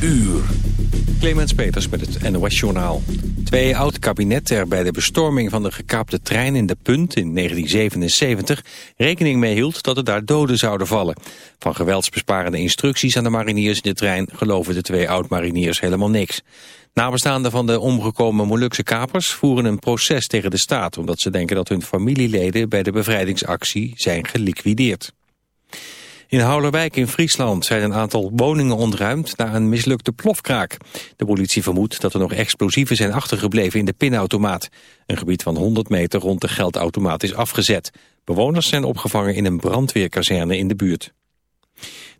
uur. Clemens Peters met het NOS-journaal. Twee oud-kabinetten bij de bestorming van de gekaapte trein in de Punt in 1977 rekening mee hield dat er daar doden zouden vallen. Van geweldsbesparende instructies aan de mariniers in de trein geloven de twee oud-mariniers helemaal niks. Nabestaanden van de omgekomen Molukse kapers voeren een proces tegen de staat... omdat ze denken dat hun familieleden bij de bevrijdingsactie zijn geliquideerd. In Houderwijk in Friesland zijn een aantal woningen ontruimd na een mislukte plofkraak. De politie vermoedt dat er nog explosieven zijn achtergebleven in de pinautomaat. Een gebied van 100 meter rond de geldautomaat is afgezet. Bewoners zijn opgevangen in een brandweerkazerne in de buurt.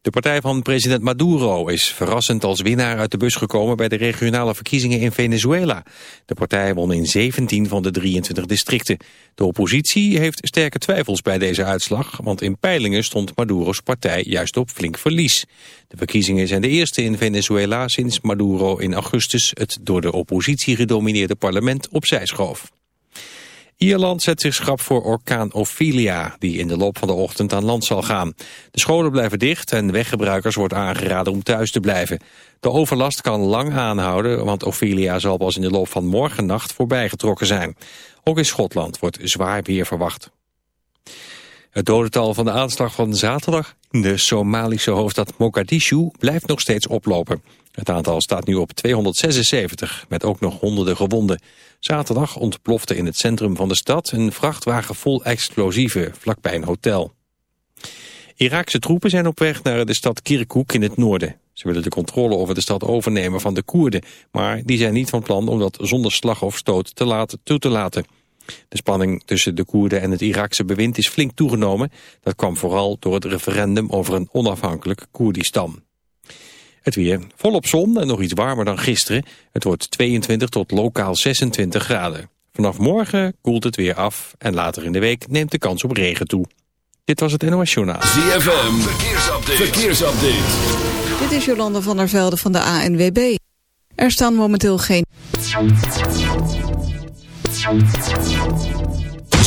De partij van president Maduro is verrassend als winnaar uit de bus gekomen bij de regionale verkiezingen in Venezuela. De partij won in 17 van de 23 districten. De oppositie heeft sterke twijfels bij deze uitslag, want in peilingen stond Maduro's partij juist op flink verlies. De verkiezingen zijn de eerste in Venezuela sinds Maduro in augustus het door de oppositie gedomineerde parlement opzij schoof. Ierland zet zich schrap voor orkaan Ophelia, die in de loop van de ochtend aan land zal gaan. De scholen blijven dicht en weggebruikers wordt aangeraden om thuis te blijven. De overlast kan lang aanhouden, want Ophelia zal pas in de loop van morgennacht voorbijgetrokken zijn. Ook in Schotland wordt zwaar weer verwacht. Het dodental van de aanslag van zaterdag in de Somalische hoofdstad Mogadishu blijft nog steeds oplopen. Het aantal staat nu op 276, met ook nog honderden gewonden. Zaterdag ontplofte in het centrum van de stad een vrachtwagen vol explosieven vlakbij een hotel. Iraakse troepen zijn op weg naar de stad Kirkuk in het noorden. Ze willen de controle over de stad overnemen van de Koerden, maar die zijn niet van plan om dat zonder slag of stoot te laten, toe te laten. De spanning tussen de Koerden en het Iraakse bewind is flink toegenomen. Dat kwam vooral door het referendum over een onafhankelijk Koerdistan. Het weer volop zon en nog iets warmer dan gisteren. Het wordt 22 tot lokaal 26 graden. Vanaf morgen koelt het weer af en later in de week neemt de kans op regen toe. Dit was het NOS Journaal. ZFM, verkeersupdate. verkeersupdate. Dit is Jolande van der Velde van de ANWB. Er staan momenteel geen...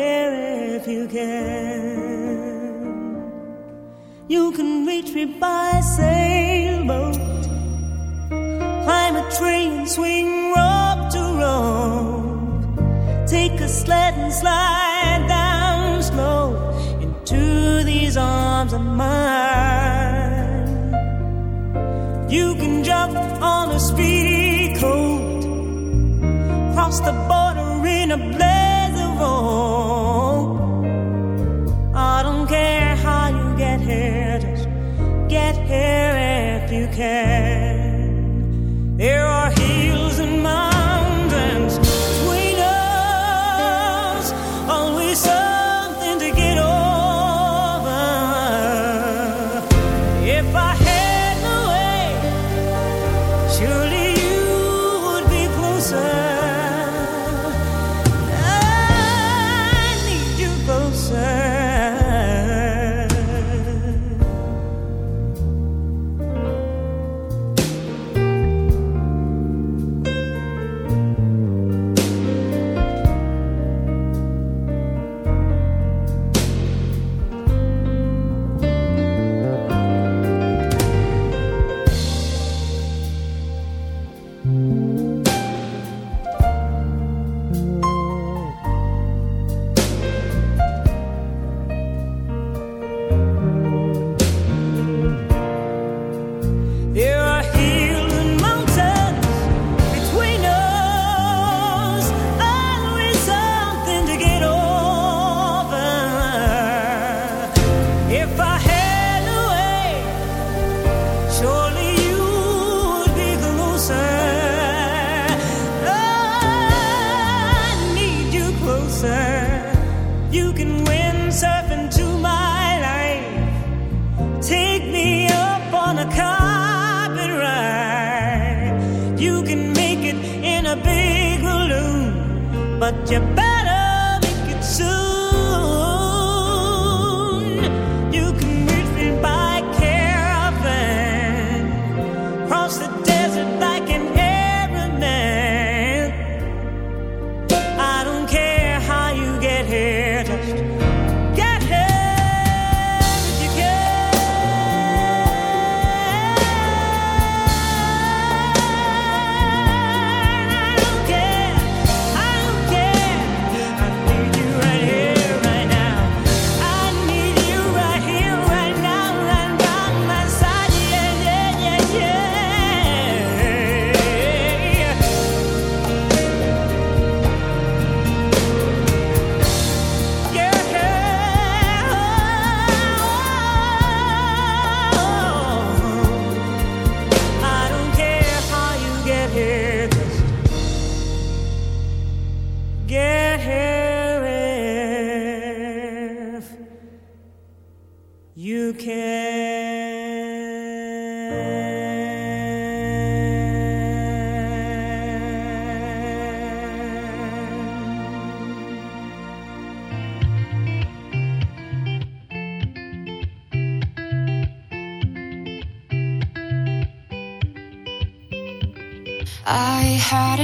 if you can. You can reach me by sailboat, climb a train, swing rock to rock, take a sled and slide down slow into these arms of mine. You can jump on a speedy coat, cross the border in a blade get here if you can. your back.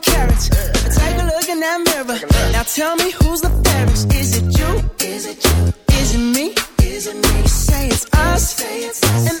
carrots. But take a look in that mirror. Now tell me who's the fairest. Is it you? Is it you? Is it me? Is it me? Say it's us. Say it's us. And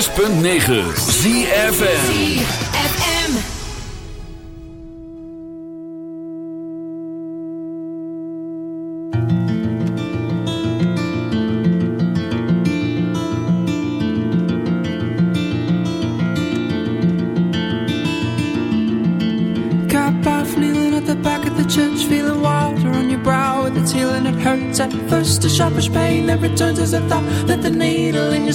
106.9 ZFM ZFM Got by kneeling at the back of the church Feeling water on your brow. With it's healing, it hurts at first. A sharpish pain that returns as a thought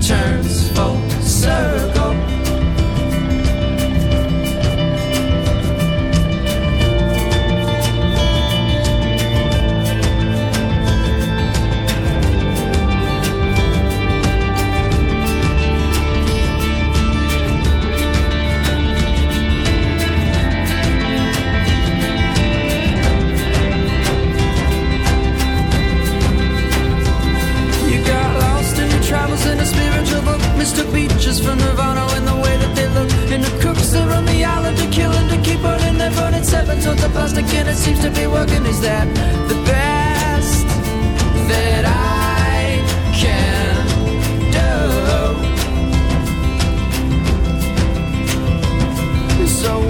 turns full circle. Plastic. And it seems to be working. Is that the best that I can do? So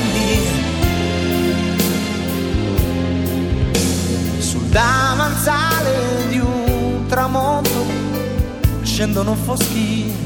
mie. Sul davanzale di un tramonto scendono foschie.